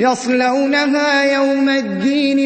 يصلونها يوم الدين